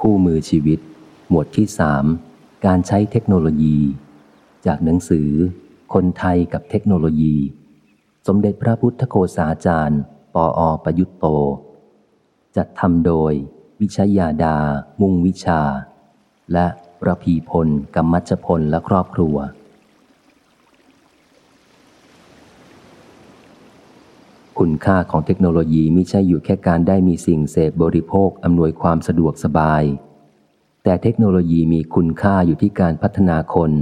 คู่มือชีวิต หมวดที่สามการใช้เทคโนโลยี จากหนังสือ คนไทยกับเทคโนโลยี สมเด็จพระพุทธโฆษาจารย์ ปออประยุตโต จัดทำโดย วิชยาดา มุ่งวิชา และประพีพลกัมมัจพลและครอบครัว คุณค่าของเทคโนโลยีไม่ใช่อยู่แค่การได้มีสิ่งเสพบริโภคอำนวยความสะดวกสบาย แต่เทคโนโลยีมีคุณค่าอยู่ที่การพัฒนาคน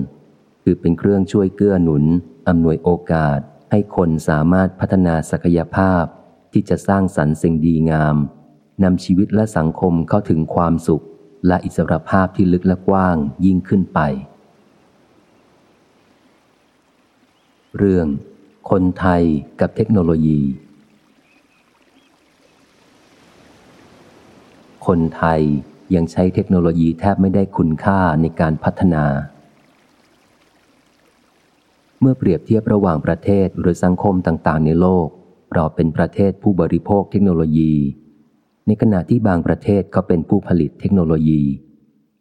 คือเป็นเครื่องช่วยเกื้อหนุนอำนวยโอกาส ให้คนสามารถพัฒนาศักยภาพ ที่จะสร้างสรรค์สิ่งดีงามนำชีวิตและสังคมเข้าถึงความสุข และอิสรภาพที่ลึกและกว้างยิ่งขึ้นไป เรื่อง คนไทยกับเทคโนโลยี คนไทยยังใช้เทคโนโลยีแทบไม่ได้คุณค่าในการพัฒนา เมื่อเปรียบเทียบระหว่างประเทศหรือสังคมต่างๆ ในโลก เราเป็นประเทศผู้บริโภคเทคโนโลยี ในขณะที่บางประเทศก็เป็นผู้ผลิตเทคโนโลยี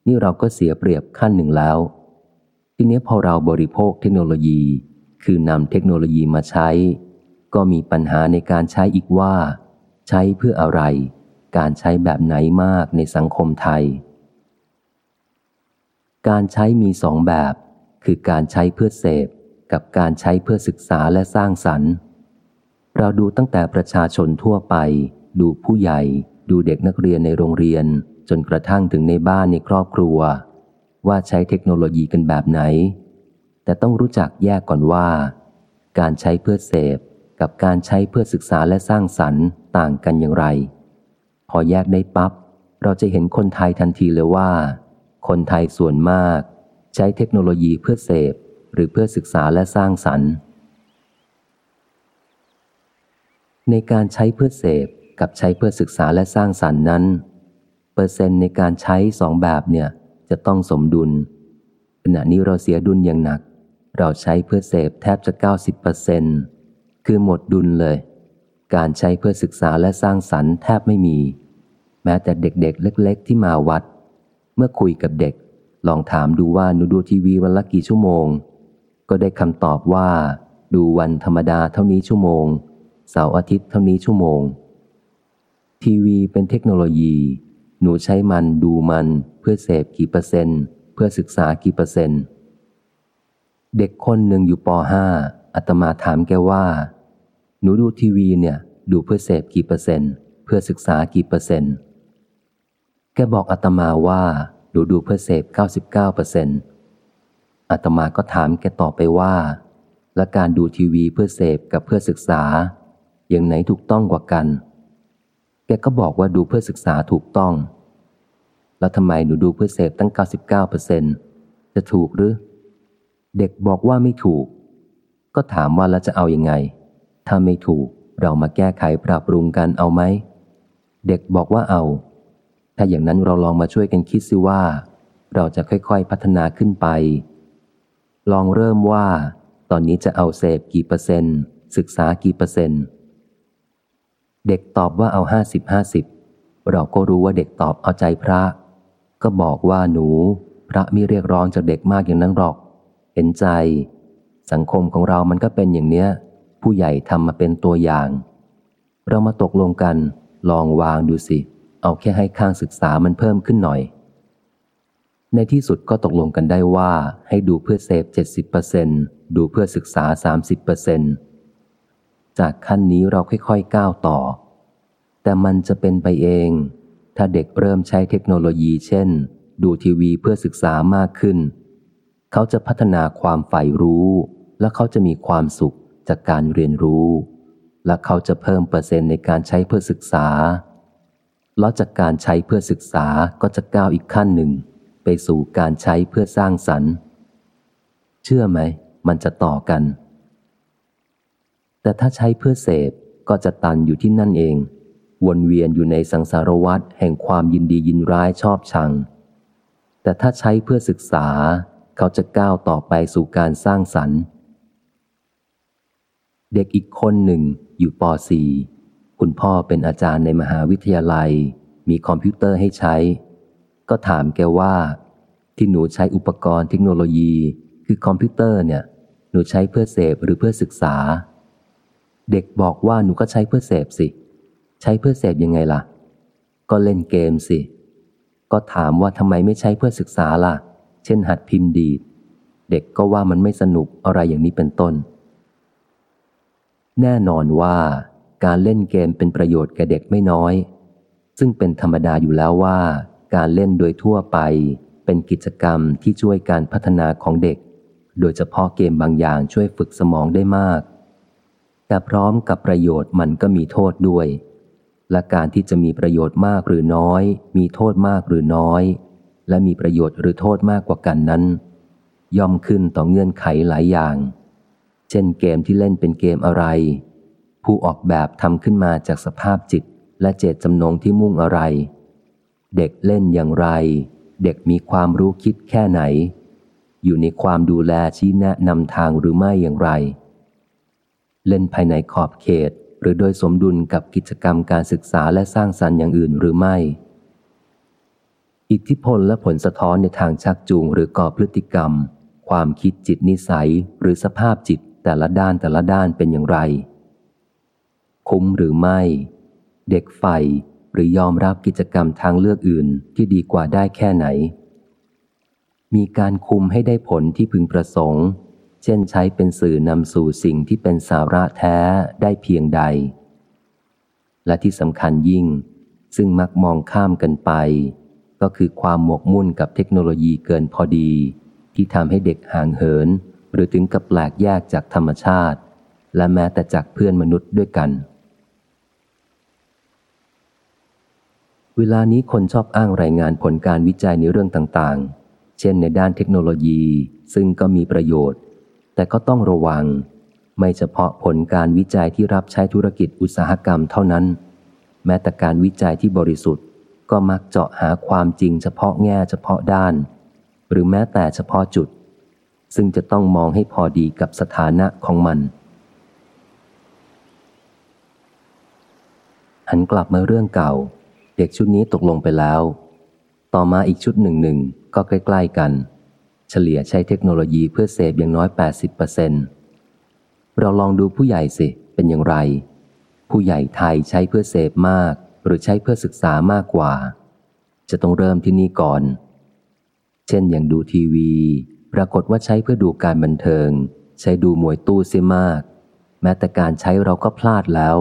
นี่เราก็เสียเปรียบขั้นหนึ่งแล้ว ทีนี้พอเราบริโภคเทคโนโลยี คือนำเทคโนโลยีมาใช้ ก็มีปัญหาในการใช้อีกว่า ใช้เพื่ออะไร การใช้แบบไหนมากในสังคมไทย การใช้มีสองแบบ คือการใช้เพื่อเสพ กับการใช้เพื่อศึกษาและสร้างสรรค์ เราดูตั้งแต่ประชาชนทั่วไป ดูผู้ใหญ่ ดูเด็กนักเรียนในโรงเรียน จนกระทั่งถึงในบ้านในครอบครัว ว่าใช้เทคโนโลยีกันแบบไหน แต่ต้องรู้จักแยกก่อนว่า การใช้เพื่อเสพ กับการใช้เพื่อศึกษาและสร้างสรรค์ต่างกันอย่างไร อแยกได้ปับ๊บเราจะเห็นคนไทยทันทีเลยว่า คนไทยส่วนมาก ใช้เทคโนโลยีเพื่อเสพ หรือเพื่อศึกษาและสร้างสรรค์ ในการใช้เพื่อเสพกับใช้เพื่อศึกษาและสร้างสรรค์นั้น เปอร์เซ็นต์ในการใช้สองแบบเนี่ยจะต้องสมดุล ขณะนี้เราเสียดุลอย่างหนัก เราใช้เพื่อเสพแทบจะ 90%คือหมดดุลเลย การใช้เพื่อศึกษาและสร้างสรรค์แทบไม่มี แม้แต่เด็กๆ เล็ก ๆ ที่มาวัด เมื่อคุยกับเด็ก ลองถามดูว่าหนูดูทีวีวันละกี่ชั่วโมง ก็ได้คำตอบว่า ดูวันธรรมดาเท่านี้ชั่วโมง เสาร์อาทิตย์เท่านี้ชั่วโมง ทีวีเป็นเทคโนโลยี หนูใช้มันดูมันเพื่อเสพกี่เปอร์เซ็นต์ เพื่อศึกษากี่เปอร์เซ็นต์ เด็กคนหนึ่งอยู่ป .5 อาตมาถามแกว่า หนูดูทีวีเนี่ย ดูเพื่อเสพกี่เปอร์เซ็นต์ เพื่อศึกษากี่เปอร์เซ็นต์ แกบอกอาตมาว่าดูดูเพื่อเสพ 99เปอร์เซ็นต์อาตมาก็ถามแกต่อไปว่า และการดูทีวีเพื่อเสพกับเพื่อศึกษา อย่างไหนถูกต้องกว่ากัน แกก็บอกว่าดูเพื่อศึกษาถูกต้อง แล้วทำไมหนูดูเพื่อเสพตั้ง 99เปอร์เซนต์จะถูกหรือ เด็กบอกว่าไม่ถูก ก็ถามว่าแล้วจะเอาอยัางไง ถ้าไม่ถูกเรามาแก้ไขปรับปรุงกันเอาไหม เด็กบอกว่าเอา ถ้าอย่างนั้นเราลองมาช่วยกันคิดซิว่า เราจะค่อยๆพัฒนาขึ้นไป ลองเริ่มว่า ตอนนี้จะเอาเสพกี่เปอร์เซ็นต์ ศึกษากี่เปอร์เซ็นต์ เด็กตอบว่าเอาห้าสิบห้าสิบเราก็รู้ว่าเด็กตอบเอาใจพระ ก็บอกว่าหนู พระไม่เรียกร้องจากเด็กมากอย่างนั้นหรอก เห็นใจ สังคมของเรามันก็เป็นอย่างเนี้ย ผู้ใหญ่ทำมาเป็นตัวอย่าง เรามาตกลงกัน ลองวางดูสิเเอาแค่ให้ข้างศึกษามันเพิ่มขึ้นหน่อย ในที่สุดก็ตกลงกันได้ว่าให้ดูเพื่อเซฟ 70%ดูเพื่อศึกษา 30%จากขั้นนี้เราค่อยๆก้าวต่อ แต่มันจะเป็นไปเอง ถ้าเด็กเริ่มใช้เทคโนโลยีเช่น ดูทีวีเพื่อศึกษามากขึ้น เขาจะพัฒนาความใฝ่รู้ และเขาจะมีความสุขจากการเรียนรู้ และเขาจะเพิ่มเปอร์เซ็นต์ในการใช้เพื่อศึกษา แล้วจากการใช้เพื่อศึกษาก็จะก้าวอีกขั้นหนึ่ง ไปสู่การใช้เพื่อสร้างสรรค์ เชื่อไหม มันจะต่อกัน แต่ถ้าใช้เพื่อเสพก็จะตันอยู่ที่นั่นเอง วนเวียนอยู่ในสังสารวัฏแห่งความยินดียินร้ายชอบชัง แต่ถ้าใช้เพื่อศึกษา เขาจะก้าวต่อไปสู่การสร้างสรรค์ เด็กอีกคนหนึ่งอยู่ป .4 คุณพ่อเป็นอาจารย์ในมหาวิทยาลัย มีคอมพิวเตอร์ให้ใช้ ก็ถามแกว่า ที่หนูใช้อุปกรณ์เทคโนโลยี คือคอมพิวเตอร์เนี่ย หนูใช้เพื่อเสพหรือเพื่อศึกษา เด็กบอกว่าหนูก็ใช้เพื่อเสพสิ ใช้เพื่อเสพยังไงล่ะ ก็เล่นเกมสิ ก็ถามว่าทำไมไม่ใช้เพื่อศึกษาล่ะ เช่นหัดพิมพ์ดีด เด็กก็ว่ามันไม่สนุกอะไรอย่างนี้เป็นต้น แน่นอนว่า การเล่นเกมเป็นประโยชน์แก่เด็กไม่น้อย ซึ่งเป็นธรรมดาอยู่แล้วว่า การเล่นโดยทั่วไป เป็นกิจกรรมที่ช่วยการพัฒนาของเด็ก โดยเฉพาะเกมบางอย่างช่วยฝึกสมองได้มาก แต่พร้อมกับประโยชน์มันก็มีโทษด้วย และการที่จะมีประโยชน์มากหรือน้อย มีโทษมากหรือน้อย และมีประโยชน์หรือโทษมากกว่ากันนั้น ย่อมขึ้นต่อเงื่อนไขหลายอย่าง เช่นเกมที่เล่นเป็นเกมอะไร ผู้ออกแบบทำขึ้นมาจากสภาพจิตและเจตจำนงที่มุ่งอะไร เด็กเล่นอย่างไร เด็กมีความรู้คิดแค่ไหน อยู่ในความดูแลชี้แนะนำทางหรือไม่อย่างไร เล่นภายในขอบเขตหรือโดยสมดุลกับกิจกรรมการศึกษาและสร้างสรรค์อย่างอื่นหรือไม่ อิทธิพลและผลสะท้อนในทางชักจูงหรือก่อพฤติกรรม ความคิดจิตนิสัยหรือสภาพจิตแต่ละด้านแต่ละด้านเป็นอย่างไร คุ้มหรือไม่ เด็กใฝ่หรือยอมรับกิจกรรมทางเลือกอื่นที่ดีกว่าได้แค่ไหน มีการคุมให้ได้ผลที่พึงประสงค์ เช่นใช้เป็นสื่อนำสู่สิ่งที่เป็นสาระแท้ได้เพียงใด และที่สำคัญยิ่ง ซึ่งมักมองข้ามกันไป ก็คือความหมกมุ่นกับเทคโนโลยีเกินพอดี ที่ทำให้เด็กห่างเหิน หรือถึงกับแปลกแยกจากธรรมชาติ และแม้แต่จากเพื่อนมนุษย์ด้วยกัน เวลานี้คนชอบอ้างรายงานผลการวิจัยในเรื่องต่างๆ เช่นในด้านเทคโนโลยี ซึ่งก็มีประโยชน์ แต่ก็ต้องระวัง ไม่เฉพาะผลการวิจัยที่รับใช้ธุรกิจอุตสาหกรรมเท่านั้น แม้แต่การวิจัยที่บริสุทธิ์ ก็มักเจาะหาความจริงเฉพาะแง่เฉพาะด้าน หรือแม้แต่เฉพาะจุด ซึ่งจะต้องมองให้พอดีกับสถานะของมัน หันกลับมาเรื่องเก่า เด็กชุดนี้ตกลงไปแล้ว ต่อมาอีกชุดหนึ่งหนึ่งก็ใกล้ ๆ กัน เฉลี่ยใช้เทคโนโลยีเพื่อเสพอย่างน้อย 80%เราลองดูผู้ใหญ่สิ เป็นอย่างไร ผู้ใหญ่ไทยใช้เพื่อเสพมาก หรือใช้เพื่อศึกษามากกว่า จะต้องเริ่มที่นี่ก่อน เช่นอย่างดูทีวี ปรากฏว่าใช้เพื่อดูการบันเทิง ใช้ดูมวยตู้เสียมาก แม้แต่การใช้เราก็พลาดแล้ว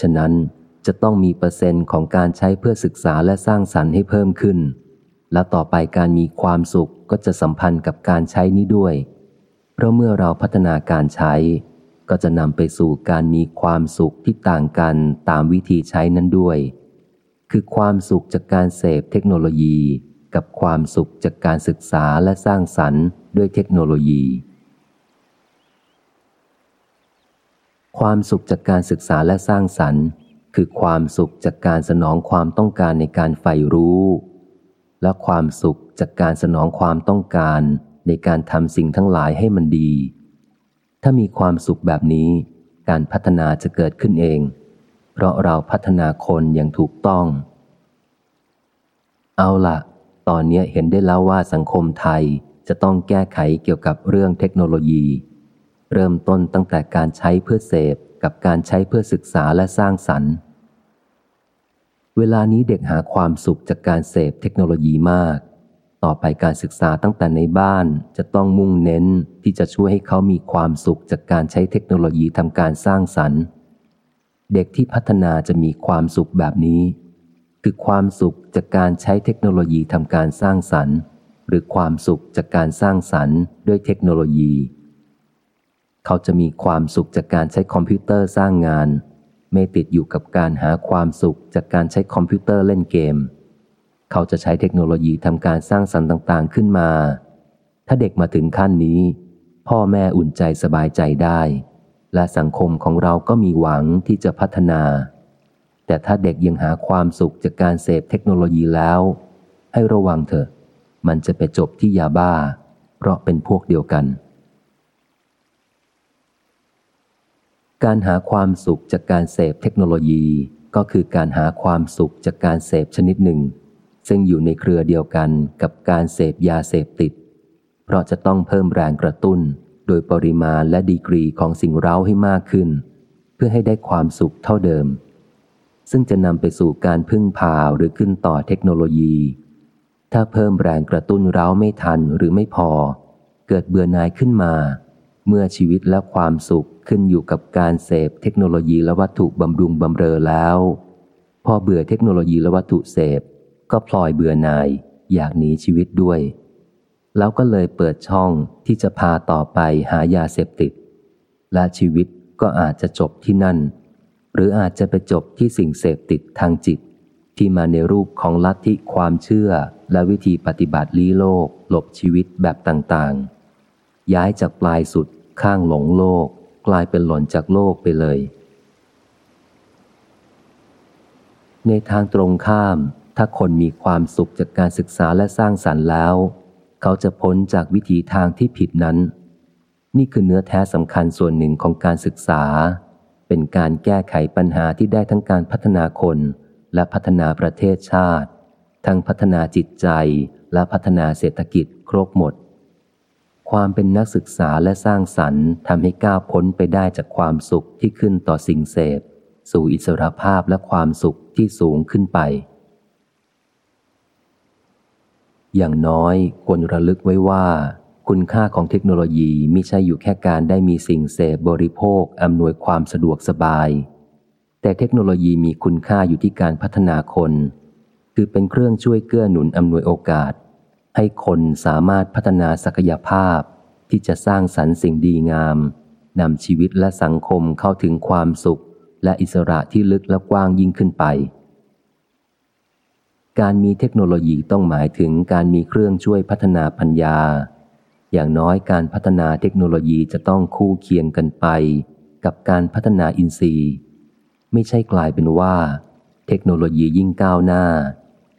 ฉะนั้น จะต้องมีเปอร์เซ็นต์ของการใช้เพื่อศึกษาและสร้างสรรค์ให้เพิ่มขึ้น และต่อไปการมีความสุขก็จะสัมพันธ์กับการใช้นี้ด้วย เพราะเมื่อเราพัฒนาการใช้ ก็จะนำไปสู่การมีความสุขที่ต่างกันตามวิธีใช้นั้นด้วย คือความสุขจากการเสพเทคโนโลยี กับความสุขจากการศึกษาและสร้างสรรค์ด้วยเทคโนโลยีความสุขจากการศึกษาและสร้างสรรค์ คือความสุขจากการสนองความต้องการในการใฝ่รู้ และความสุขจากการสนองความต้องการในการทำสิ่งทั้งหลายให้มันดี ถ้ามีความสุขแบบนี้ การพัฒนาจะเกิดขึ้นเอง เพราะเราพัฒนาคนอย่างถูกต้อง เอาละ ตอนนี้เห็นได้แล้วว่าสังคมไทยจะต้องแก้ไขเกี่ยวกับเรื่องเทคโนโลยี เริ่มต้นตั้งแต่การใช้เพื่อเสพ กับการใช้เพื่อศึกษาและสร้างสรรค์ เวลานี้เด็กหาความสุขจากการเสพเทคโนโลยีมาก ต่อไปการศึกษาตั้งแต่ในบ้านจะต้องมุ่งเน้นที่จะช่วยให้เขามีความสุขจากการใช้เทคโนโลยีทำการสร้างสรรค์ เด็กที่พัฒนาจะมีความสุขแบบนี้ คือความสุขจากการใช้เทคโนโลยีทำการสร้างสรรค์ หรือความสุขจากการสร้างสรรค์ด้วยเทคโนโลยี เขาจะมีความสุขจากการใช้คอมพิวเตอร์สร้างงาน ไม่ติดอยู่กับการหาความสุขจากการใช้คอมพิวเตอร์เล่นเกม เขาจะใช้เทคโนโลยีทำการสร้างสรรค์ต่างๆขึ้นมา ถ้าเด็กมาถึงขั้นนี้ พ่อแม่อุ่นใจสบายใจได้ และสังคมของเราก็มีหวังที่จะพัฒนา แต่ถ้าเด็กยังหาความสุขจากการเสพเทคโนโลยีแล้ว ให้ระวังเถอะ มันจะไปจบที่ยาบ้า เพราะเป็นพวกเดียวกัน การหาความสุขจากการเสพเทคโนโลยีก็คือการหาความสุขจากการเสพชนิดหนึ่ง ซึ่งอยู่ในเครือเดียวกันกับการเสพยาเสพติด เพราะจะต้องเพิ่มแรงกระตุ้น โดยปริมาณและดีกรีของสิ่งเร้าให้มากขึ้น เพื่อให้ได้ความสุขเท่าเดิม ซึ่งจะนำไปสู่การพึ่งพาหรือขึ้นต่อเทคโนโลยี ถ้าเพิ่มแรงกระตุ้นเร้าไม่ทันหรือไม่พอ เกิดเบื่อหน่ายขึ้นมา เมื่อชีวิตและความสุข ขึ้นอยู่กับการเสพเทคโนโลยีและวัตถุบำรุงบำเรอแล้ว พอเบื่อเทคโนโลยีและวัตถุเสพ ก็พลอยเบื่อหน่าย อยากหนีชีวิตด้วย แล้วก็เลยเปิดช่องที่จะพาต่อไปหายาเสพติด และชีวิตก็อาจจะจบที่นั่น หรืออาจจะไปจบที่สิ่งเสพติดทางจิต ที่มาในรูปของลัทธิความเชื่อและวิธีปฏิบัติลี้โลก หลบชีวิตแบบต่างๆ ย้ายจากปลายสุดข้างหลงโลก กลายเป็นหล่นจากโลกไปเลย ในทางตรงข้าม ถ้าคนมีความสุขจากการศึกษาและสร้างสรรค์แล้ว เขาจะพ้นจากวิถีทางที่ผิดนั้น นี่คือเนื้อแท้สำคัญส่วนหนึ่งของการศึกษา เป็นการแก้ไขปัญหาที่ได้ทั้งการพัฒนาคนและพัฒนาประเทศชาติ ทั้งพัฒนาจิตใจและพัฒนาเศรษฐกิจครบหมด ความเป็นนักศึกษาและสร้างสรรค์ทำให้ก้าวพ้นไปได้จากความสุขที่ขึ้นต่อสิ่งเสพ สู่อิสรภาพและความสุขที่สูงขึ้นไป อย่างน้อยควรระลึกไว้ว่า คุณค่าของเทคโนโลยีไม่ใช่อยู่แค่การได้มีสิ่งเสพบริโภคอำนวยความสะดวกสบาย แต่เทคโนโลยีมีคุณค่าอยู่ที่การพัฒนาคน คือเป็นเครื่องช่วยเกื้อหนุนอำนวยโอกาส ให้คนสามารถพัฒนาศักยภาพที่จะสร้างสรรค์สิ่งดีงามนำชีวิตและสังคมเข้าถึงความสุข และอิสระที่ลึกและกว้างยิ่งขึ้นไป การมีเทคโนโลยีต้องหมายถึงการมีเครื่องช่วยพัฒนาปัญญา อย่างน้อยการพัฒนาเทคโนโลยีจะต้องคู่เคียงกันไป กับการพัฒนาอินทรีย์ ไม่ใช่กลายเป็นว่า เทคโนโลยียิ่งก้าวหน้า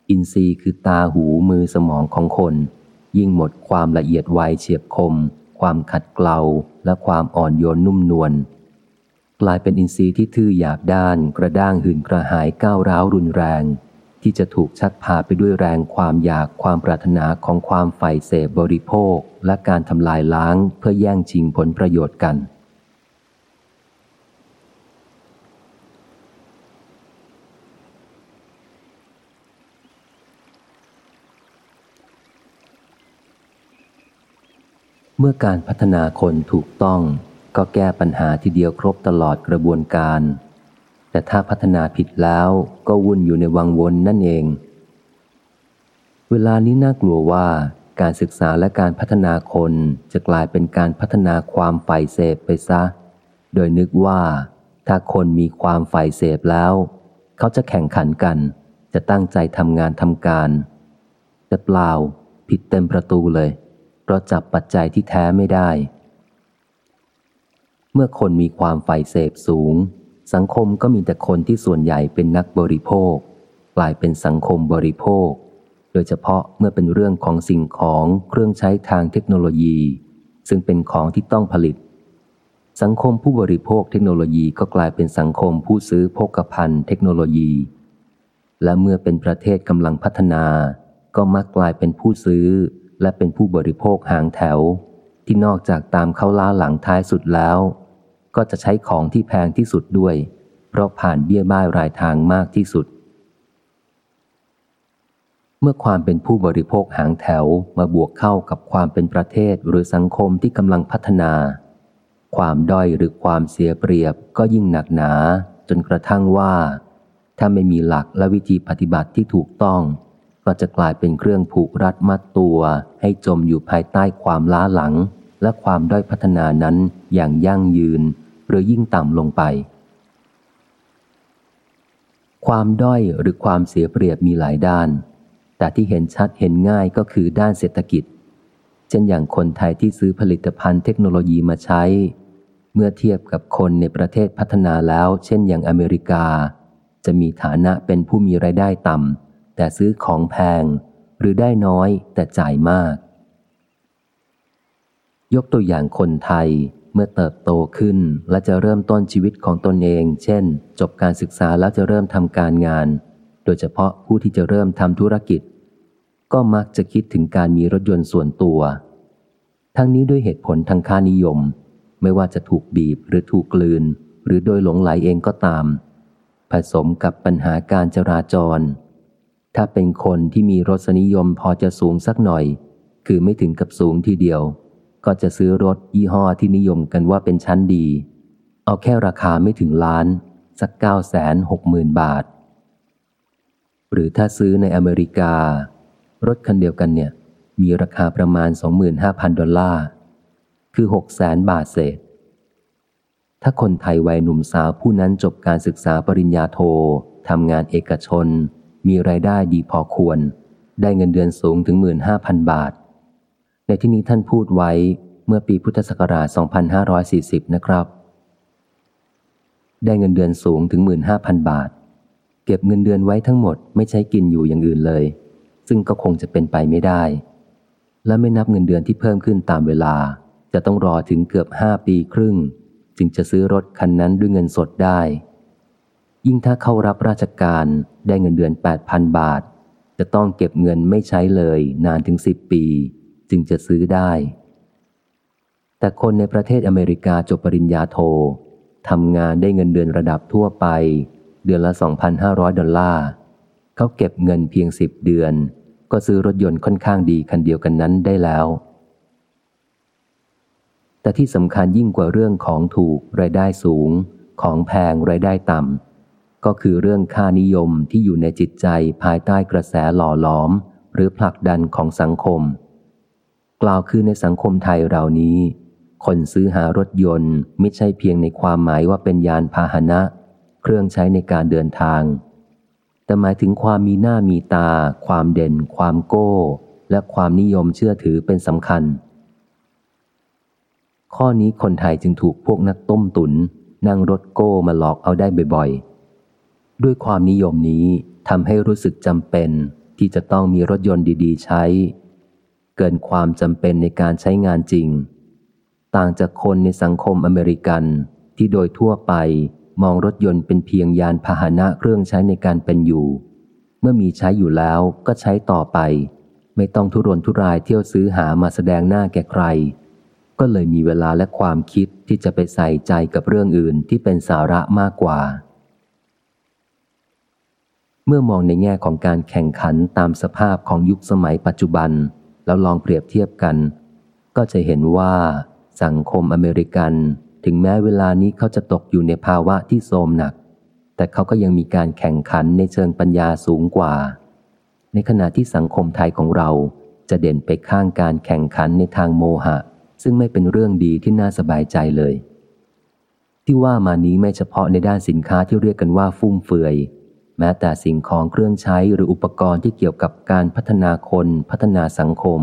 อินทรีย์คือตาหูมือสมองของคน ยิ่งหมดความละเอียดไวเฉียบคม ความขัดเกลาและความอ่อนโยนนุ่มนวลกลายเป็นอินทรีย์ที่ทื่อหยาบด้านกระด้างหื่นกระหายก้าวร้าวรุนแรง ที่จะถูกชักพาไปด้วยแรงความอยากความปรารถนาของความใฝ่เสพบริโภค และการทำลายล้างเพื่อแย่งชิงผลประโยชน์กัน เมื่อการพัฒนาคนถูกต้อง ก็แก้ปัญหาทีเดียวครบตลอดกระบวนการ แต่ถ้าพัฒนาผิดแล้วก็วุ่นอยู่ในวังวนนั่นเอง เวลานี้น่ากลัวว่าการศึกษาและการพัฒนาคนจะกลายเป็นการพัฒนาความฝ่ายเสพไปซะ โดยนึกว่าถ้าคนมีความฝ่ายเสพแล้ว เขาจะแข่งขันกัน จะตั้งใจทำงานทำการ แต่เปล่าผิดเต็มประตูเลย ราะจับปัจจัยที่แท้ไม่ได้ เมื่อคนมีความใฝ่เสพสูง สังคมก็มีแต่คนที่ส่วนใหญ่เป็นนักบริโภค กลายเป็นสังคมบริโภค โดยเฉพาะเมื่อเป็นเรื่องของสิ่งของเครื่องใช้ทางเทคโนโลยี ซึ่งเป็นของที่ต้องผลิต สังคมผู้บริโภคเทคโนโลยีก็กลายเป็นสังคมผู้ซื้อโภคภัณฑ์เทคโนโลยี และเมื่อเป็นประเทศกำลังพัฒนา ก็มักกลายเป็นผู้ซื้อ และเป็นผู้บริโภคหางแถว ที่นอกจากตามเข้าล้าหลังท้ายสุดแล้ว ก็จะใช้ของที่แพงที่สุดด้วย เพราะผ่านเบี้ยบ้ายรายทางมากที่สุด เมื่อความเป็นผู้บริโภคหางแถวมาบวกเข้ากับความเป็นประเทศหรือสังคมที่กำลังพัฒนา ความด้อยหรือความเสียเปรียบก็ยิ่งหนักหนา จนกระทั่งว่า ถ้าไม่มีหลักและวิธีปฏิบัติที่ถูกต้อง ก็จะกลายเป็นเครื่องผูกรัดมัดตัว ให้จมอยู่ภายใต้ความล้าหลัง และความด้อยพัฒนานั้นอย่างยั่งยืน หรือยิ่งต่ำลงไป ความด้อยหรือความเสียเปรียบมีหลายด้าน แต่ที่เห็นชัดเห็นง่ายก็คือด้านเศรษฐกิจ เช่นอย่างคนไทยที่ซื้อผลิตภัณฑ์เทคโนโลยีมาใช้ เมื่อเทียบกับคนในประเทศพัฒนาแล้ว เช่นอย่างอเมริกา จะมีฐานะเป็นผู้มีไรายได้ต่ำ แต่ซื้อของแพง หรือได้น้อยแต่จ่ายมาก ยกตัวอย่างคนไทยเมื่อเติบโตขึ้นและจะเริ่มต้นชีวิตของตนเอง เช่น จบการศึกษาแล้วจะเริ่มทำการงาน โดยเฉพาะผู้ที่จะเริ่มทำธุรกิจ ก็มักจะคิดถึงการมีรถยนต์ส่วนตัว ทั้งนี้ด้วยเหตุผลทางค่านิยม ไม่ว่าจะถูกบีบหรือถูกกลืน หรือโดยหลงไหลเองก็ตาม ผสมกับปัญหาการจราจร ถ้าเป็นคนที่มีรสนิยมพอจะสูงสักหน่อย คือไม่ถึงกับสูงทีเดียว ก็จะซื้อรถยี่ห้อที่นิยมกันว่าเป็นชั้นดี เอาแค่ราคาไม่ถึงล้าน สักเก้าแสนหกหมื่นบาท หรือถ้าซื้อในอเมริกา รถคันเดียวกันเนี่ย มีราคาประมาณ 25,000 ดอลลาร์ คือ6แสนบาทเศษ ถ้าคนไทยวัยหนุ่มสาวผู้นั้นจบการศึกษาปริญญาโททำงานเอกชน มีรายได้ดีพอควร ได้เงินเดือนสูงถึง 15,000 บาท ในที่นี้ท่านพูดไว้เมื่อปีพุทธศักราช 2540 นะครับ ได้เงินเดือนสูงถึง 15,000 บาท เก็บเงินเดือนไว้ทั้งหมดไม่ใช้กินอยู่อย่างอื่นเลย ซึ่งก็คงจะเป็นไปไม่ได้ และไม่นับเงินเดือนที่เพิ่มขึ้นตามเวลา จะต้องรอถึงเกือบห้าปีครึ่ง จึงจะซื้อรถคันนั้นด้วยเงินสดได้ ยิ่งถ้าเข้ารับราชการได้เงินเดือน 8,000 บาท จะต้องเก็บเงินไม่ใช้เลยนานถึง 10 ปี จึงจะซื้อได้ แต่คนในประเทศอเมริกาจบปริญญาโททำงานได้เงินเดือนระดับทั่วไป เดือนละ 2,500 ดอลลาร์เขาเก็บเงินเพียง 10 เดือน ก็ซื้อรถยนต์ค่อนข้างดีคันเดียวกันนั้นได้แล้วแต่ที่สำคัญยิ่งกว่าเรื่องของถูกรายได้สูง ของแพงรายได้ต่ำ ก็คือเรื่องค่านิยมที่อยู่ในจิตใจภายใต้กระแสหล่อหลอม หรือผลักดันของสังคม กล่าวคือในสังคมไทยเรานี้ คนซื้อหารถยนต์ไม่ใช่เพียงในความหมายว่าเป็นยานพาหนะ เครื่องใช้ในการเดินทาง แต่หมายถึงความมีหน้ามีตา ความเด่น ความโก้ และความนิยมเชื่อถือเป็นสำคัญ ข้อนี้คนไทยจึงถูกพวกนักต้มตุน นั่งรถโก้มาหลอกเอาได้บ่อยๆ ด้วยความนิยมนี้ทำให้รู้สึกจำเป็นที่จะต้องมีรถยนต์ดี ๆ ใช้ เกินความจำเป็นในการใช้งานจริง ต่างจากคนในสังคมอเมริกันที่โดยทั่วไปมองรถยนต์เป็นเพียงยานพาหนะเครื่องใช้ในการเป็นอยู่ เมื่อมีใช้อยู่แล้วก็ใช้ต่อไป ไม่ต้องทุรนทุรายเที่ยวซื้อหามาแสดงหน้าแก่ใคร ก็เลยมีเวลาและความคิดที่จะไปใส่ใจกับเรื่องอื่นที่เป็นสาระมากกว่า เมื่อมองในแง่ของการแข่งขันตามสภาพของยุคสมัยปัจจุบัน แล้วลองเปรียบเทียบกัน ก็จะเห็นว่าสังคมอเมริกัน ถึงแม้เวลานี้เขาจะตกอยู่ในภาวะที่โทรมหนัก แต่เขาก็ยังมีการแข่งขันในเชิงปัญญาสูงกว่า ในขณะที่สังคมไทยของเราจะเด่นไปข้างการแข่งขันในทางโมหะ ซึ่งไม่เป็นเรื่องดีที่น่าสบายใจเลย ที่ว่ามานี้ไม่เฉพาะในด้านสินค้าที่เรียกกันว่าฟุ่มเฟือย แม้แต่สิ่งของเครื่องใช้หรืออุปกรณ์ที่เกี่ยวกับการพัฒนาคนพัฒนาสังคม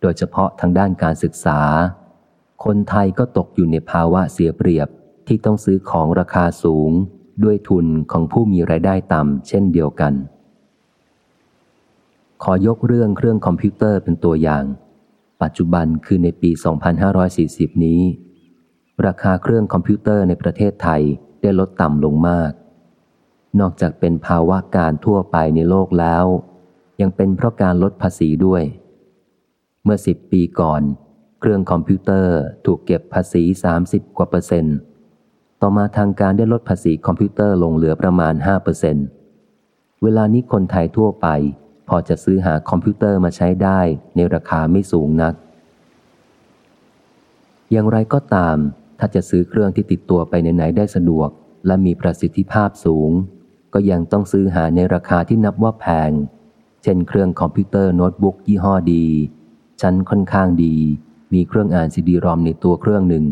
โดยเฉพาะทางด้านการศึกษา คนไทยก็ตกอยู่ในภาวะเสียเปรียบที่ต้องซื้อของราคาสูง ด้วยทุนของผู้มีรายได้ต่ำเช่นเดียวกัน ขอยกเรื่องเครื่องคอมพิวเตอร์เป็นตัวอย่าง ปัจจุบันคือในปี 2540 นี้ ราคาเครื่องคอมพิวเตอร์ในประเทศไทยได้ลดต่ำลงมาก นอกจากเป็นภาวะการทั่วไปในโลกแล้ว ยังเป็นเพราะการลดภาษีด้วย เมื่อ10ปีก่อน เครื่องคอมพิวเตอร์ถูกเก็บภาษี 30 กว่าเปอร์เซ็นต์ ต่อมาทางการได้ลดภาษีคอมพิวเตอร์ลงเหลือประมาณ 5เปอร์เซ็นต์เวลานี้คนไทยทั่วไป พอจะซื้อหาคอมพิวเตอร์มาใช้ได้ในราคาไม่สูงนัก อย่างไรก็ตาม ถ้าจะซื้อเครื่องที่ติดตัวไปไหนๆได้สะดวก และมีประสิทธิภาพสูง ก็ยังต้องซื้อหาในราคาที่นับว่าแพง เช่นเครื่องคอมพิวเตอร์โน้ตบุ๊กยี่ห้อดี ชั้นค่อนข้างดี มีเครื่องอ่านซีดีรอมในตัวเครื่องหนึ่ง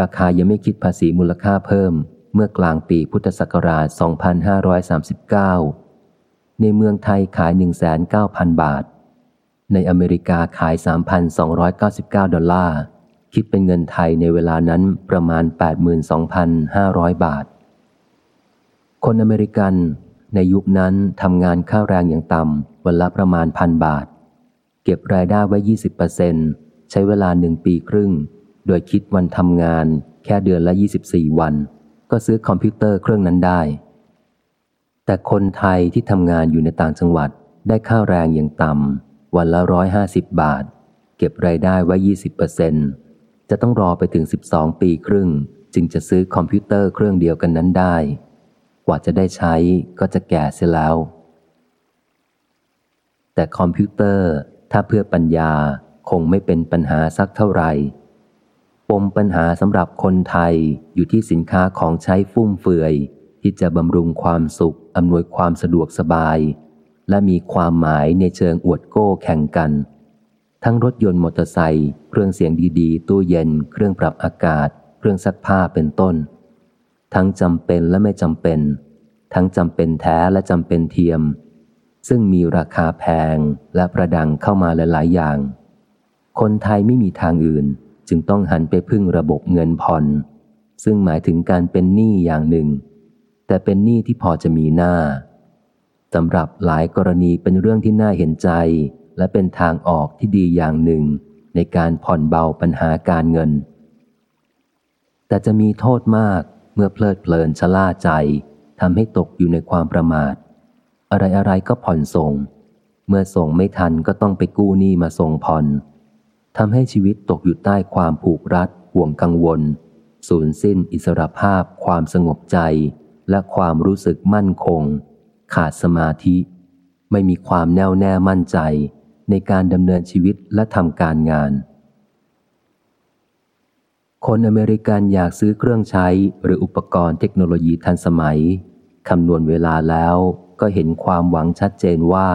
ราคายังไม่คิดภาษีมูลค่าเพิ่ม เมื่อกลางปีพุทธศักราช 2539 ในเมืองไทยขาย 19,000 บาท ในอเมริกาขาย 3,299 ดอลลาร์ คิดเป็นเงินไทยในเวลานั้นประมาณ 82,500 บาท คนอเมริกันในยุคนั้นทำงานค่าแรงอย่างต่ำวันละประมาณพันบาท เก็บรายได้ไว้ 20%ใช้เวลาหนึ่งปีครึ่ง โดยคิดวันทำงานแค่เดือนละ 24 วัน ก็ซื้อคอมพิวเตอร์เครื่องนั้นได้ แต่คนไทยที่ทำงานอยู่ในต่างจังหวัดได้ค่าแรงอย่างต่ำวันละร้อยห้าสิบบาท เก็บรายได้ไว้ยี่สิบเปอร์เซ็นต์จะต้องรอไปถึงสิบสองปีครึ่ง จึงจะซื้อคอมพิวเตอร์เครื่องเดียวกันนั้นได้ กว่าจะได้ใช้ก็จะแก่เสียแล้ว แต่คอมพิวเตอร์ถ้าเพื่อปัญญาคงไม่เป็นปัญหาสักเท่าไหร่ ปมปัญหาสำหรับคนไทยอยู่ที่สินค้าของใช้ฟุ่มเฟือย ที่จะบำรุงความสุข อำนวยความสะดวกสบาย และมีความหมายในเชิงอวดโก้แข่งกัน ทั้งรถยนต์มอเตอร์ไซค์เครื่องเสียงดีๆ ตู้เย็น เครื่องปรับอากาศ เครื่องซักผ้าเป็นต้น ทั้งจำเป็นและไม่จำเป็น ทั้งจำเป็นแท้และจำเป็นเทียม ซึ่งมีราคาแพงและประดังเข้ามาหลายๆอย่าง คนไทยไม่มีทางอื่นจึงต้องหันไปพึ่งระบบเงินผ่อน ซึ่งหมายถึงการเป็นหนี้อย่างหนึ่ง แต่เป็นหนี้ที่พอจะมีหน้าสำหรับหลายกรณีเป็นเรื่องที่น่าเห็นใจ และเป็นทางออกที่ดีอย่างหนึ่ง ในการผ่อนเบาปัญหาการเงิน แต่จะมีโทษมาก เมื่อเพลิดเพลินชะล่าใจทำให้ตกอยู่ในความประมาท อะไรอะไรก็ผ่อนส่ง เมื่อส่งไม่ทันก็ต้องไปกู้หนี้มาส่งผ่อนทำให้ชีวิตตกอยู่ใต้ความผูกรัดห่วงกังวล สูญสิ้นอิสรภาพ ความสงบใจ และความรู้สึกมั่นคง ขาดสมาธิ ไม่มีความแน่วแน่มั่นใจ ในการดำเนินชีวิตและทำการงาน คนอเมริกันอยากซื้อเครื่องใช้หรืออุปกรณ์เทคโนโลยีทันสมัย คำนวณเวลาแล้วก็เห็นความหวังชัดเจนว่า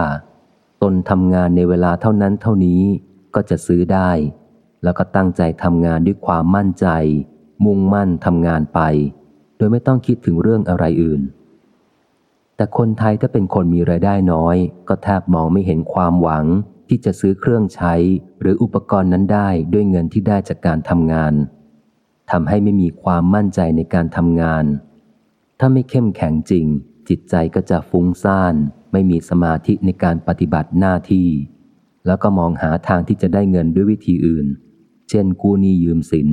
ตนทำงานในเวลาเท่านั้นเท่านี้ก็จะซื้อได้ แล้วก็ตั้งใจทำงานด้วยความมั่นใจ มุ่งมั่นทำงานไป โดยไม่ต้องคิดถึงเรื่องอะไรอื่น แต่คนไทยถ้าเป็นคนมีไรายได้น้อย ก็แทบมองไม่เห็นความหวังที่จะซื้อเครื่องใช้หรืออุปกรณ์นั้นได้ด้วยเงินที่ได้จากการทำงาน ทำให้ไม่มีความมั่นใจในการทำงาน ถ้าไม่เข้มแข็งจริง จิตใจก็จะฟุ้งซ่าน ไม่มีสมาธิในการปฏิบัติหน้าที่ แล้วก็มองหาทางที่จะได้เงินด้วยวิธีอื่น เช่นกู้หนี้ยืมสิน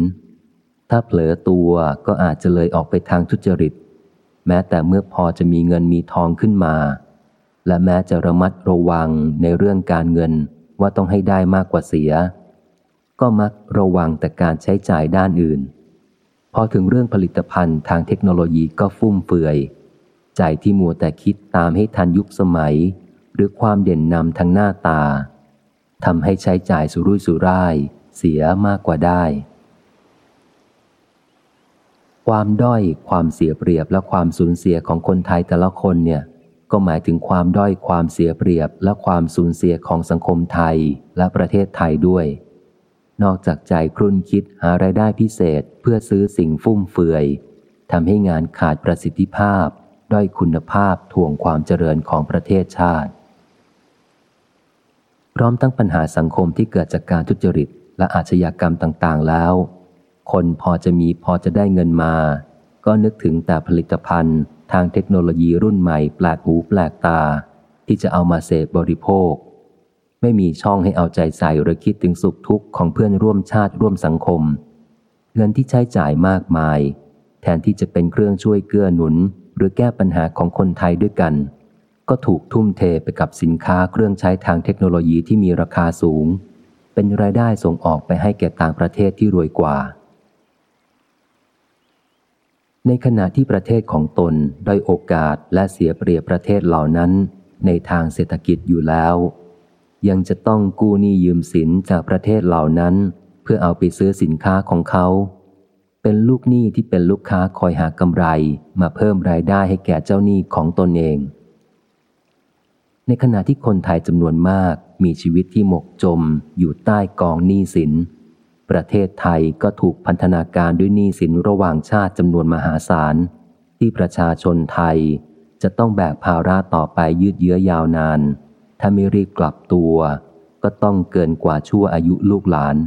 ถ้าเผลอตัวก็อาจจะเลยออกไปทางทุจริต แม้แต่เมื่อพอจะมีเงินมีทองขึ้นมา และแม้จะระมัดระวังในเรื่องการเงินว่าต้องให้ได้มากกว่าเสีย ก็มักระวังแต่การใช้จ่ายด้านอื่น อถึงเรื่องผลิตภัณฑ์ทางเทคโนโลยีก็ฟุ่มเฟือย ใจที่มัวแต่คิดตามให้ทันยุคสมัย หรือความเด่นนำทางหน้าตาทำให้ใช้จ่ายสุรุ่ยสุร่าย เสียมากกว่าได้ ความด้อยความเสียเปรียบและความสูญเสียของคนไทยแต่ละคนเนี่ยก็หมายถึงความด้อยความเสียเปรียบและความสูญเสียของสังคมไทยและประเทศไทยด้วย นอกจากใจครุ่นคิดหารายได้พิเศษเพื่อซื้อสิ่งฟุ่มเฟือยทำให้งานขาดประสิทธิภาพ ด้อยคุณภาพถ่วงความเจริญของประเทศชาติ พร้อมตั้งปัญหาสังคมที่เกิดจากการทุจริตและอาชญากรรมต่างๆแล้ว คนพอจะมีพอจะได้เงินมา ก็นึกถึงแต่ผลิตภัณฑ์ ทางเทคโนโลยีรุ่นใหม่แปลกหูแปลกตา ที่จะเอามาเสพบริโภค ไม่มีช่องให้เอาใจใส่หรือคิดถึงสุขทุกข์ของเพื่อนร่วมชาติร่วมสังคม เงินที่ใช้จ่ายมากมาย แทนที่จะเป็นเครื่องช่วยเกื้อหนุน หรือแก้ปัญหาของคนไทยด้วยกัน ก็ถูกทุ่มเทไปกับสินค้าเครื่องใช้ทางเทคโนโลยีที่มีราคาสูง เป็นรายได้ส่งออกไปให้แก่ต่างประเทศที่รวยกว่า ในขณะที่ประเทศของตนได้โอกาสและเสียเปรียบประเทศเหล่านั้น ในทางเศรษฐกิจอยู่แล้ว ยังจะต้องกู้หนี้ยืมสินจากประเทศเหล่านั้น เพื่อเอาไปซื้อสินค้าของเขา เป็นลูกหนี้ที่เป็นลูกค้าคอยหากำไรมาเพิ่มรายได้ให้แก่เจ้าหนี้ของตนเอง ในขณะที่คนไทยจำนวนมากมีชีวิตที่หมกจมอยู่ใต้กองหนี้สิน ประเทศไทยก็ถูกพันธนาการด้วยหนี้สินระหว่างชาติจำนวนมหาศาล ที่ประชาชนไทยจะต้องแบกภาระต่อไปยืดเยื้อยาวนาน ถ้าไม่รีบกลับตัว ก็ต้องเกินกว่าชั่วอายุลูกหลาน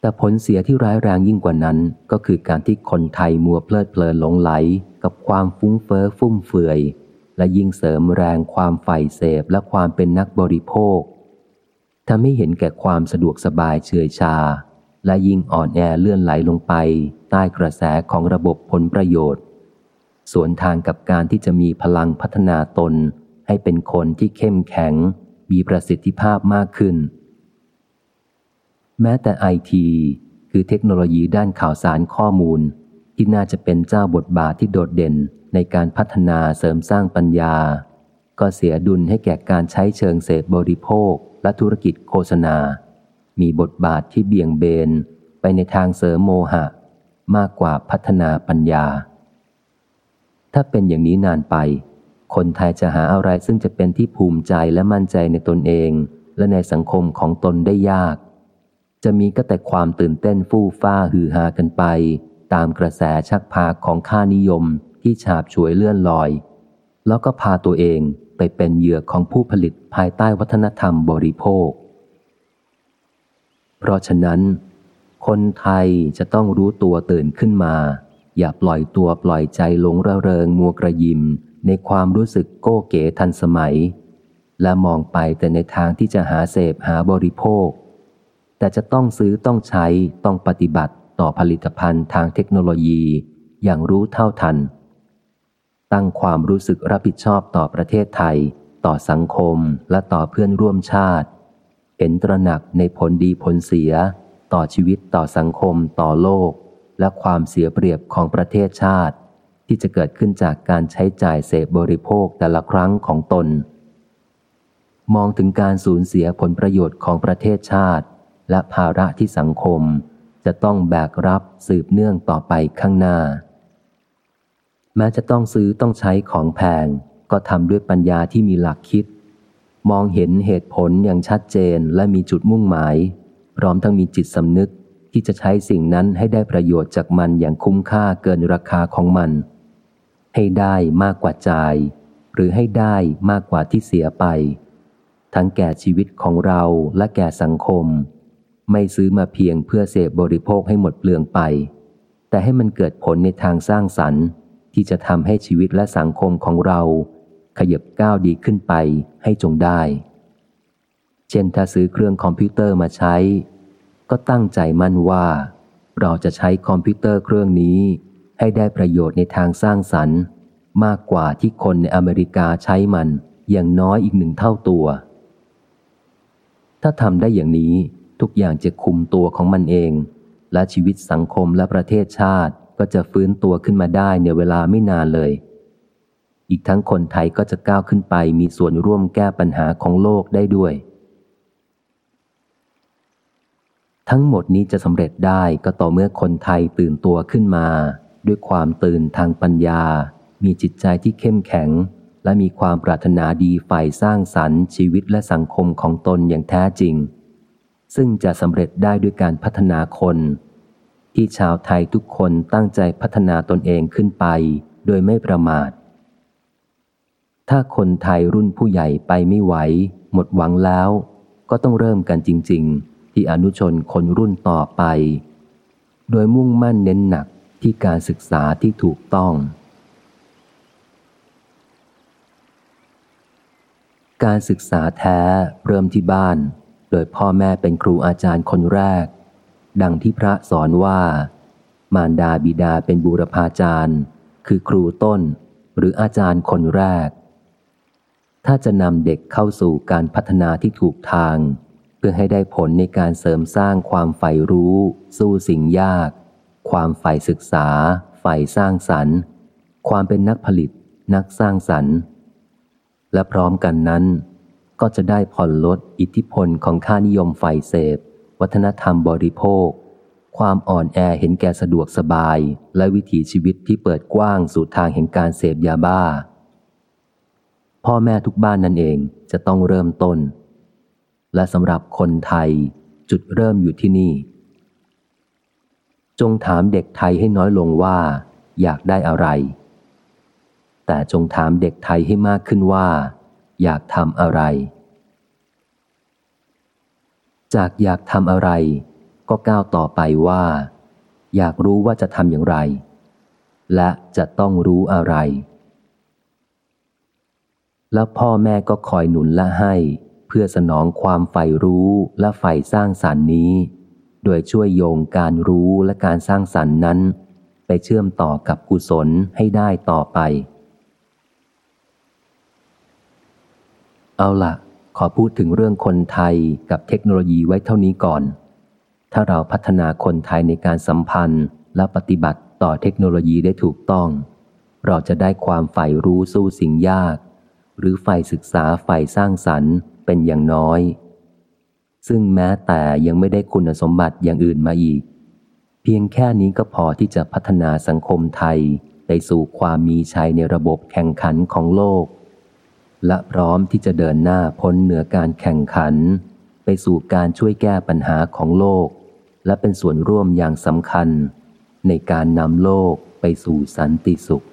แต่ผลเสียที่ร้ายแรงยิ่งกว่านั้น ก็คือการที่คนไทยมัวเพลิดเพลินหลงไหล กับความฟุ้งเฟอ้อฟุ่มเฟือย และยิ่งเสริมแรงความใฝ่เสพและความเป็นนักบริโภคทำให้เห็นแก่ความสะดวกสบายเฉยชา และยิ่งอ่อนแอเลื่อนไหลลงไป ใต้กระแสของระบบผลประโยชน์ สวนทางกับการที่จะมีพลังพัฒนาตน ให้เป็นคนที่เข้มแข็ง มีประสิทธิภาพมากขึ้น แม้แต่ไอทีคือเทคโนโลยีด้านข่าวสารข้อมูล ที่น่าจะเป็นเจ้าบทบาทที่โดดเด่นในการพัฒนาเสริมสร้างปัญญา ก็เสียดุลให้แก่การใช้เชิงเสพบริโภค และธุรกิจโฆษณา มีบทบาทที่เบี่ยงเบนไปในทางเสริมโมหะ มากกว่าพัฒนาปัญญา ถ้าเป็นอย่างนี้นานไป คนไทยจะหาอะไรซึ่งจะเป็นที่ภูมิใจและมั่นใจในตนเอง และในสังคมของตนได้ยาก จะมีก็แต่ความตื่นเต้นฟู่ฟ้าฮือฮากันไป ตามกระแสชักพาของค่านิยมที่ฉาบฉวยเลื่อนลอย แล้วก็พาตัวเองไปเป็นเหยื่อของผู้ผลิตภายใต้วัฒนธรรมบริโภค เพราะฉะนั้น คนไทยจะต้องรู้ตัวตื่นขึ้นมา อย่าปล่อยตัวปล่อยใจหลงระเริงมัวกระยิม ในความรู้สึกโก้เก๋ทันสมัย และมองไปแต่ในทางที่จะหาเสพหาบริโภค แต่จะต้องซื้อต้องใช้ต้องปฏิบัติต่อผลิตภัณฑ์ทางเทคโนโลยีอย่างรู้เท่าทัน ตั้งความรู้สึกรับผิดชอบต่อประเทศไทย ต่อสังคมและต่อเพื่อนร่วมชาติ เห็นตระหนักในผลดีผลเสีย ต่อชีวิตต่อสังคมต่อโลก และความเสียเปรียบของประเทศชาติ ที่จะเกิดขึ้นจากการใช้จ่ายเสพบริโภคแต่ละครั้งของตน มองถึงการสูญเสียผลประโยชน์ของประเทศชาติ และภาระที่สังคม จะต้องแบกรับสืบเนื่องต่อไปข้างหน้า แม้จะต้องซื้อต้องใช้ของแพงก็ทำด้วยปัญญาที่มีหลักคิด มองเห็นเหตุผลอย่างชัดเจนและมีจุดมุ่งหมาย พร้อมทั้งมีจิตสำนึก ที่จะใช้สิ่งนั้นให้ได้ประโยชน์จากมันอย่างคุ้มค่าเกินราคาของมัน ให้ได้มากกว่าจ่าย หรือให้ได้มากกว่าที่เสียไป ทั้งแก่ชีวิตของเราและแก่สังคม ไม่ซื้อมาเพียงเพื่อเสพบริโภคให้หมดเปลืองไป แต่ให้มันเกิดผลในทางสร้างสรรค์ที่จะทำให้ชีวิตและสังคมของเรา ขยับก้าวดีขึ้นไปให้จงได้ เช่นถ้าซื้อเครื่องคอมพิวเตอร์มาใช้ ก็ตั้งใจมั่นว่า เราจะใช้คอมพิวเตอร์เครื่องนี้ ให้ได้ประโยชน์ในทางสร้างสรรค์ มากกว่าที่คนในอเมริกาใช้มันอย่างน้อยอีกหนึ่งเท่าตัว ถ้าทำได้อย่างนี้ทุกอย่างจะคุมตัวของมันเอง และชีวิตสังคมและประเทศชาติก็จะฟื้นตัวขึ้นมาได้ในเวลาไม่นานเลย อีกทั้งคนไทยก็จะก้าวขึ้นไปมีส่วนร่วมแก้ปัญหาของโลกได้ด้วย ทั้งหมดนี้จะสำเร็จได้ก็ต่อเมื่อคนไทยตื่นตัวขึ้นมา ด้วยความตื่นทางปัญญา มีจิตใจที่เข้มแข็ง และมีความปรารถนาดีฝ่ายสร้างสรรค์ชีวิตและสังคมของตนอย่างแท้จริง ซึ่งจะสำเร็จได้ด้วยการพัฒนาคน ที่ชาวไทยทุกคนตั้งใจพัฒนาตนเองขึ้นไป โดยไม่ประมาท ถ้าคนไทยรุ่นผู้ใหญ่ไปไม่ไหว หมดหวังแล้ว ก็ต้องเริ่มกันจริง ๆ ที่อนุชนคนรุ่นต่อไป โดยมุ่งมั่นเน้นหนักที่การศึกษาที่ถูกต้อง การศึกษาแท้เริ่มที่บ้าน โดยพ่อแม่เป็นครูอาจารย์คนแรก ดังที่พระสอนว่า มารดาบิดาเป็นบูรพาจารย์ คือครูต้นหรืออาจารย์คนแรก ถ้าจะนำเด็กเข้าสู่การพัฒนาที่ถูกทาง พื่อให้ได้ผลในการเสริมสร้างความใฝ่รู้ สู้สิ่งยาก ความใฝ่ศึกษา ใฝ่สร้างสรรค์ ความเป็นนักผลิต นักสร้างสรรค์ และพร้อมกันนั้น ก็จะได้ผ่อนลดอิทธิพลของค่านิยมใฝ่เสพ วัฒนธรรมบริโภค ความอ่อนแอเห็นแก่สะดวกสบาย และวิถีชีวิตที่เปิดกว้างสู่ทางแห่งการเสพยาบ้า พ่อแม่ทุกบ้านนั่นเองจะต้องเริ่มต้น และสำหรับคนไทย จุดเริ่มอยู่ที่นี่ จงถามเด็กไทยให้น้อยลงว่า อยากได้อะไร แต่จงถามเด็กไทยให้มากขึ้นว่า อยากทำอะไร จากอยากทำอะไร ก็ก้าวต่อไปว่า อยากรู้ว่าจะทำอย่างไร และจะต้องรู้อะไรแล้วพ่อแม่ก็คอยหนุนและให้ พื่อสนองความใฝ่รู้และใฝ่สร้างสารรค์นี้ โดยช่วยโยงการรู้และการสร้างสรรค์นั้น ไปเชื่อมต่อกับกุศลให้ได้ต่อไป เอาละขอพูดถึงเรื่องคนไทยกับเทคโนโลยีไว้เท่านี้ก่อน ถ้าเราพัฒนาคนไทยในการสัมพันธ์และปฏิบัติต่อเทคโนโลยีได้ถูกต้อง เราจะได้ความใฝ่รู้สู้สิ่งยาก หรือใฝ่ศึกษาใฝ่สร้างสรรค์ เป็นอย่างน้อย ซึ่งแม้แต่ยังไม่ได้คุณสมบัติอย่างอื่นมาอีก เพียงแค่นี้ก็พอที่จะพัฒนาสังคมไทยไปสู่ความมีชัยในระบบแข่งขันของโลก และพร้อมที่จะเดินหน้าพ้นเหนือการแข่งขัน ไปสู่การช่วยแก้ปัญหาของโลก และเป็นส่วนร่วมอย่างสำคัญ ในการนำโลกไปสู่สันติสุข